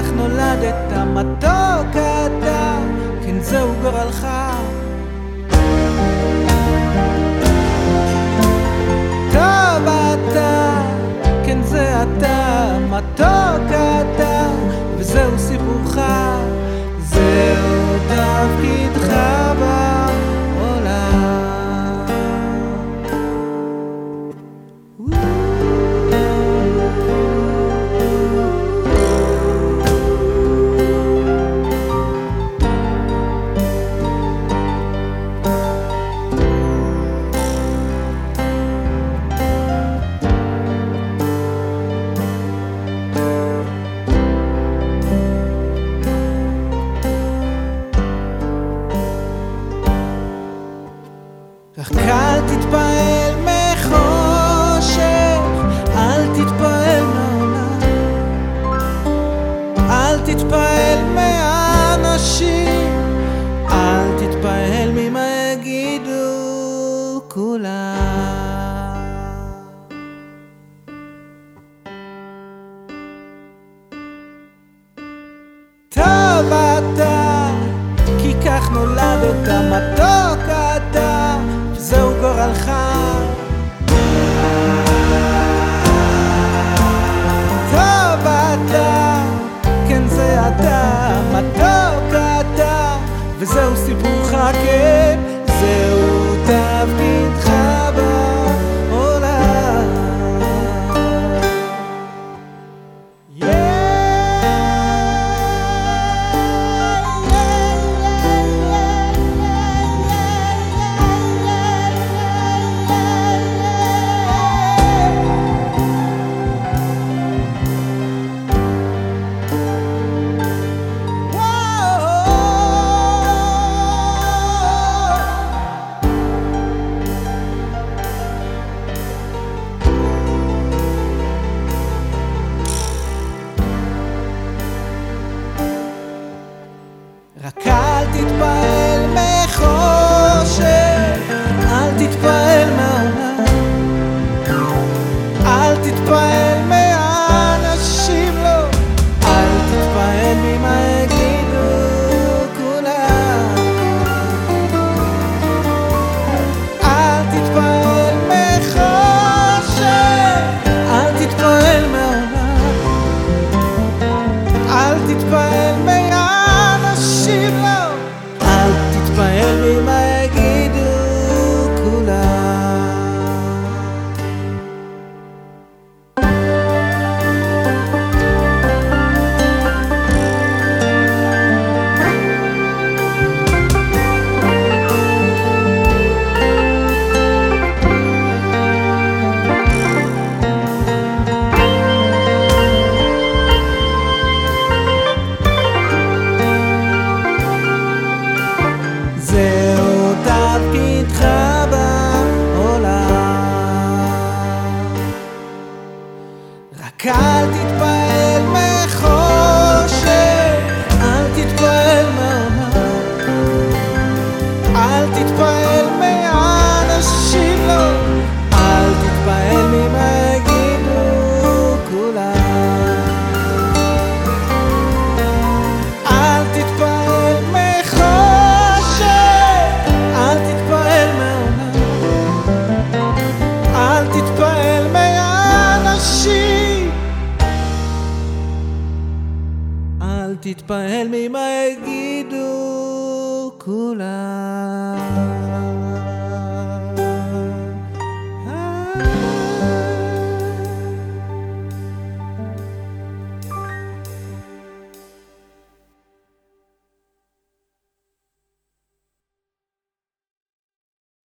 כך נולדת מתוק אתה, כן זהו גורלך. קל תתפעל אל תתפעל אל תתפעל מהאנשים, אל תתפעל ממה יגידו כולם. הלכה. טוב אתה, כן זה אתה, מתוק אתה, וזהו סיפורך כן. goodbye. תתפעל ממה יגידו כולם.